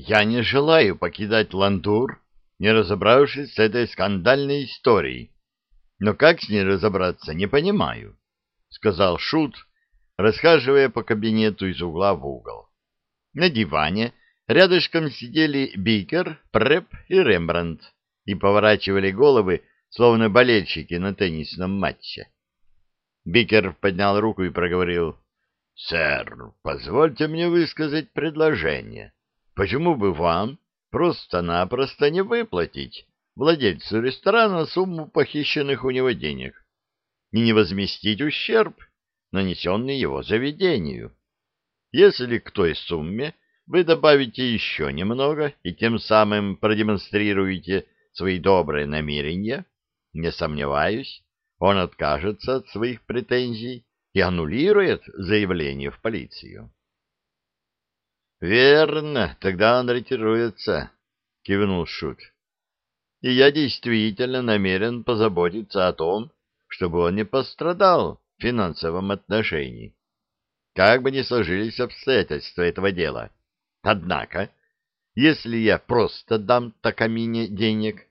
Я не желаю покидать Ландур, не разобравшись с этой скандальной историей. Но как с ней разобраться, не понимаю, — сказал Шут, расхаживая по кабинету из угла в угол. На диване рядышком сидели Бикер, Преп и Рембрандт и поворачивали головы, словно болельщики на теннисном матче. Бикер поднял руку и проговорил. — Сэр, позвольте мне высказать предложение. Почему бы вам просто-напросто не выплатить владельцу ресторана сумму похищенных у него денег и не возместить ущерб, нанесенный его заведению? Если к той сумме вы добавите еще немного и тем самым продемонстрируете свои добрые намерения, не сомневаюсь, он откажется от своих претензий и аннулирует заявление в полицию. — Верно, тогда он ретируется, — кивнул Шут. — И я действительно намерен позаботиться о том, чтобы он не пострадал в финансовом отношении. Как бы ни сложились обстоятельства этого дела. Однако, если я просто дам Такамине денег,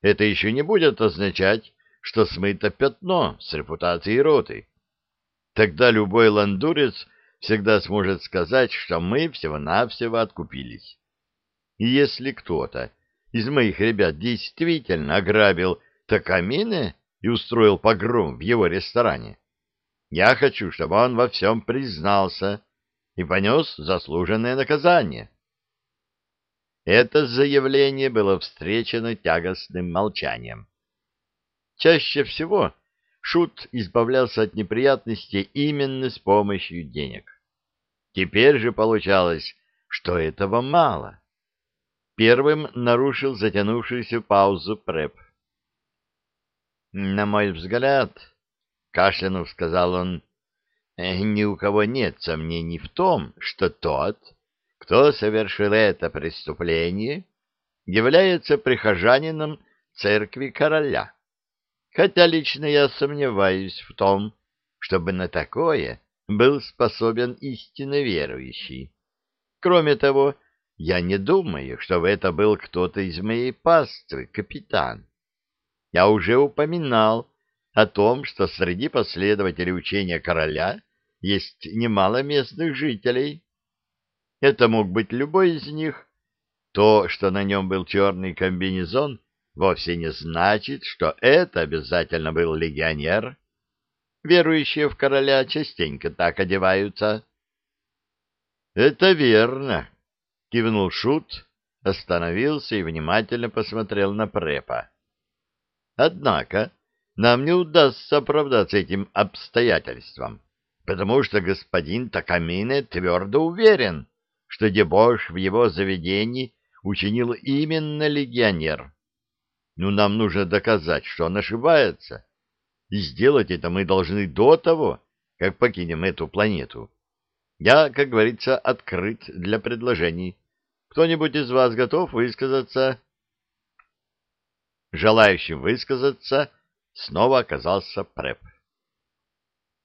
это еще не будет означать, что смыто пятно с репутацией роты. Тогда любой ландурец всегда сможет сказать, что мы всего-навсего откупились. И если кто-то из моих ребят действительно ограбил Такамины и устроил погром в его ресторане, я хочу, чтобы он во всем признался и понес заслуженное наказание. Это заявление было встречено тягостным молчанием. Чаще всего Шут избавлялся от неприятностей именно с помощью денег. Теперь же получалось, что этого мало. Первым нарушил затянувшуюся паузу Преп. «На мой взгляд, — кашлянув сказал он, — ни у кого нет сомнений в том, что тот, кто совершил это преступление, является прихожанином церкви короля. Хотя лично я сомневаюсь в том, чтобы на такое был способен истинно верующий. Кроме того, я не думаю, чтобы это был кто-то из моей паствы, капитан. Я уже упоминал о том, что среди последователей учения короля есть немало местных жителей. Это мог быть любой из них. То, что на нем был черный комбинезон, вовсе не значит, что это обязательно был легионер. Верующие в короля частенько так одеваются. — Это верно, — кивнул Шут, остановился и внимательно посмотрел на Препа. — Однако нам не удастся оправдаться этим обстоятельством, потому что господин Такамине твердо уверен, что дебош в его заведении учинил именно легионер. Но нам нужно доказать, что он ошибается. И сделать это мы должны до того, как покинем эту планету. Я, как говорится, открыт для предложений. Кто-нибудь из вас готов высказаться? Желающим высказаться снова оказался Преп.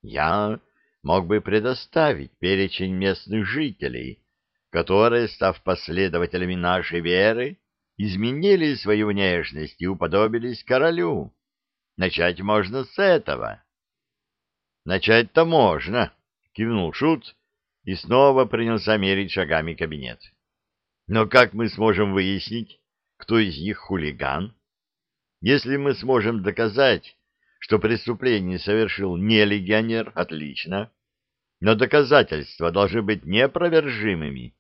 Я мог бы предоставить перечень местных жителей, которые, став последователями нашей веры, изменили свою внешность и уподобились королю. Начать можно с этого. Начать-то можно, кивнул Шут и снова принялся мерить шагами кабинет. Но как мы сможем выяснить, кто из них хулиган? Если мы сможем доказать, что преступление совершил не легионер, отлично. Но доказательства должны быть неопровержимыми.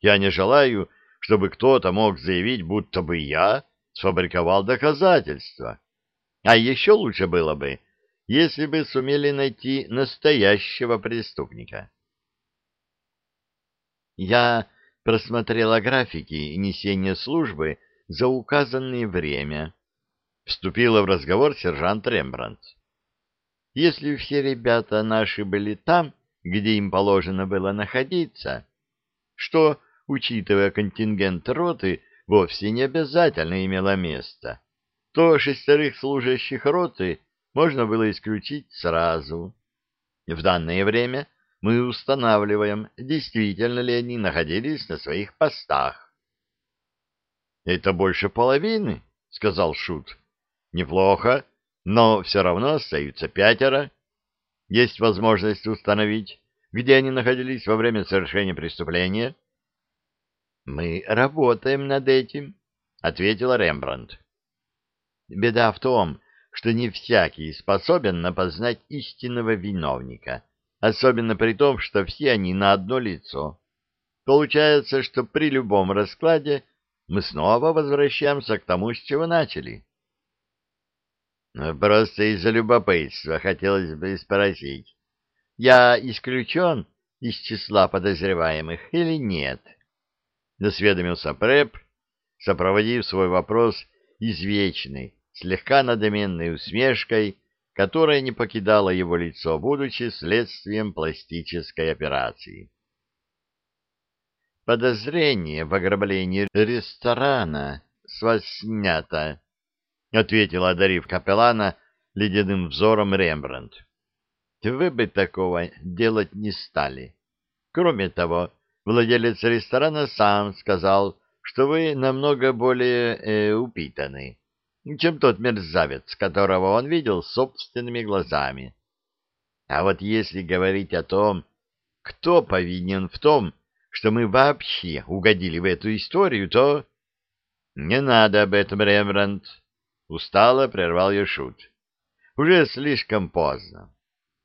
Я не желаю, чтобы кто-то мог заявить, будто бы я сфабриковал доказательства. А еще лучше было бы, если бы сумели найти настоящего преступника. Я просмотрела графики несения службы за указанное время. Вступила в разговор сержант Рембрандт. Если все ребята наши были там, где им положено было находиться, что учитывая контингент роты, вовсе не обязательно имело место, то шестерых служащих роты можно было исключить сразу. В данное время мы устанавливаем, действительно ли они находились на своих постах. — Это больше половины, — сказал Шут. — Неплохо, но все равно остаются пятеро. Есть возможность установить, где они находились во время совершения преступления? — Мы работаем над этим, — ответил Рембрандт. Беда в том, что не всякий способен напознать истинного виновника, особенно при том, что все они на одно лицо. Получается, что при любом раскладе мы снова возвращаемся к тому, с чего начали. Просто из-за любопытства хотелось бы спросить, я исключен из числа подозреваемых или нет? Досведомился Преп, сопроводив свой вопрос извечной, слегка надоменной усмешкой, которая не покидала его лицо, будучи следствием пластической операции. «Подозрение в ограблении ресторана с вас снято», — ответил, одарив капеллана ледяным взором Рембрандт. «Вы бы такого делать не стали. Кроме того, владелец ресторана сам сказал, что вы намного более э, упитаны, чем тот мерзавец, которого он видел собственными глазами. А вот если говорить о том, кто повинен в том, что мы вообще угодили в эту историю, то... — Не надо об этом, Рембрандт, — устало прервал ее Шут. — Уже слишком поздно.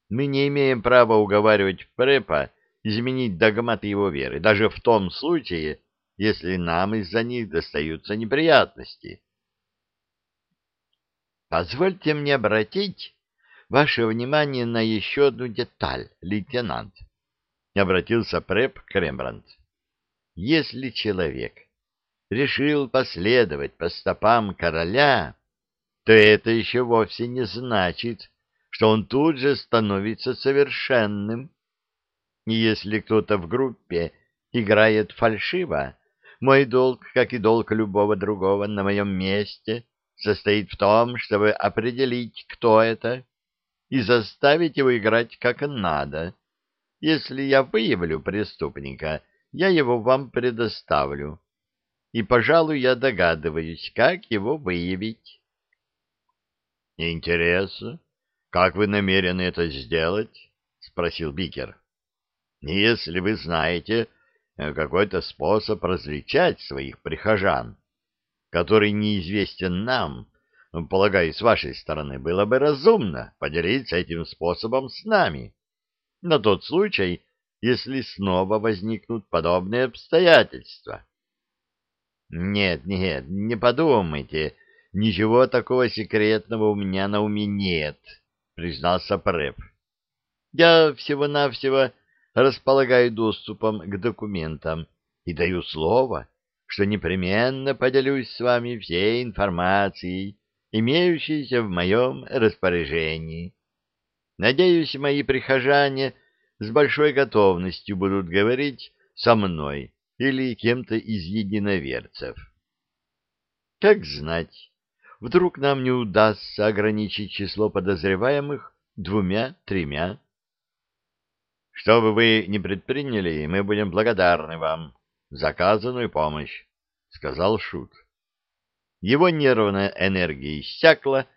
Мы не имеем права уговаривать Препа изменить догматы его веры, даже в том случае, если нам из-за них достаются неприятности. Позвольте мне обратить ваше внимание на еще одну деталь, лейтенант. Обратился Преп к Рембрандт. Если человек решил последовать по стопам короля, то это еще вовсе не значит, что он тут же становится совершенным. Если кто-то в группе играет фальшиво, мой долг, как и долг любого другого на моем месте, состоит в том, чтобы определить, кто это, и заставить его играть как надо. Если я выявлю преступника, я его вам предоставлю. И, пожалуй, я догадываюсь, как его выявить. — Интересно, как вы намерены это сделать? — спросил Бикер. — Если вы знаете э, какой-то способ различать своих прихожан, который неизвестен нам, полагаю, с вашей стороны, было бы разумно поделиться этим способом с нами, на тот случай, если снова возникнут подобные обстоятельства. Нет, нет, не подумайте, ничего такого секретного у меня на уме нет, признался Преп. Я всего-навсего располагаю доступом к документам и даю слово, что непременно поделюсь с вами всей информацией, имеющейся в моем распоряжении. Надеюсь, мои прихожане с большой готовностью будут говорить со мной или кем-то из единоверцев. Как знать, вдруг нам не удастся ограничить число подозреваемых двумя-тремя. Что бы вы ни предприняли, мы будем благодарны вам за оказанную помощь, — сказал Шут. Его нервная энергия иссякла,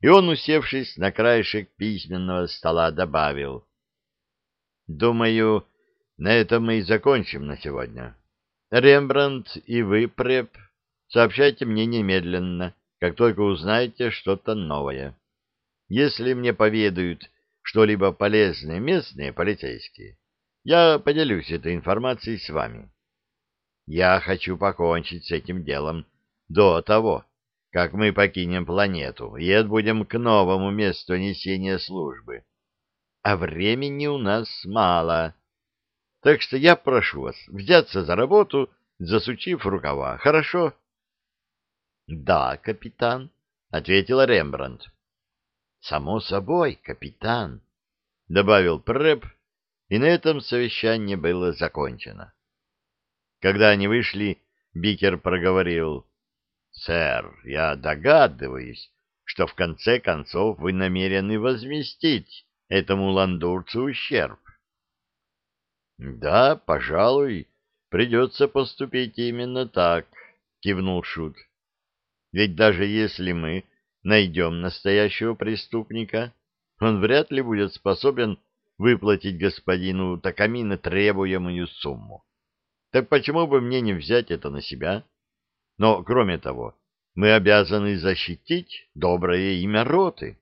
и он, усевшись на краешек письменного стола, добавил. — Думаю, на этом мы и закончим на сегодня. Рембрандт и вы, Преп, сообщайте мне немедленно, как только узнаете что-то новое. Если мне поведают что-либо полезное местные полицейские, я поделюсь этой информацией с вами. Я хочу покончить с этим делом до того, как мы покинем планету и отбудем к новому месту несения службы. А времени у нас мало. Так что я прошу вас взяться за работу, засучив рукава. Хорошо? — Да, капитан, — ответила Рембрандт. — Само собой, капитан, — добавил Преп, и на этом совещание было закончено. Когда они вышли, Бикер проговорил. — Сэр, я догадываюсь, что в конце концов вы намерены возместить этому ландурцу ущерб. — Да, пожалуй, придется поступить именно так, — кивнул Шут. Ведь даже если мы найдем настоящего преступника, он вряд ли будет способен выплатить господину Такамина требуемую сумму. Так почему бы мне не взять это на себя? Но, кроме того, мы обязаны защитить доброе имя роты.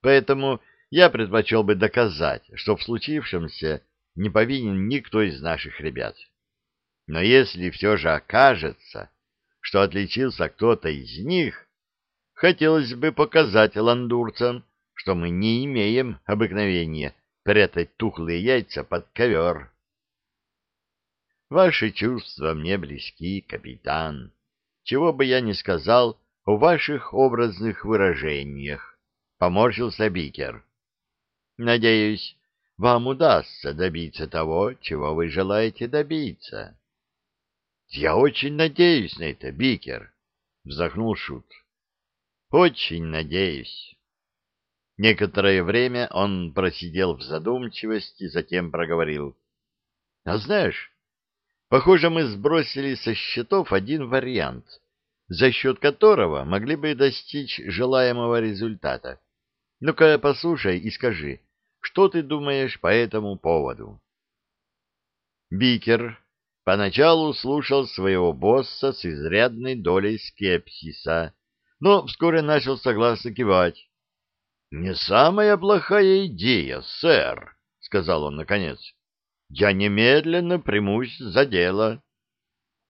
Поэтому я предпочел бы доказать, что в случившемся не повинен никто из наших ребят. Но если все же окажется, что отличился кто-то из них, хотелось бы показать ландурцам, что мы не имеем обыкновения прятать тухлые яйца под ковер. Ваши чувства мне близки, капитан. Чего бы я ни сказал о ваших образных выражениях, — поморщился Бикер. Надеюсь, вам удастся добиться того, чего вы желаете добиться. — Я очень надеюсь на это, Бикер, — вздохнул Шут. — Очень надеюсь. Некоторое время он просидел в задумчивости, затем проговорил. — А знаешь, похоже, мы сбросили со счетов один вариант, за счет которого могли бы достичь желаемого результата. Ну-ка, послушай и скажи, что ты думаешь по этому поводу? Бикер поначалу слушал своего босса с изрядной долей скепсиса, но вскоре начал согласно кивать. — Не самая плохая идея, сэр, — сказал он наконец. — Я немедленно примусь за дело.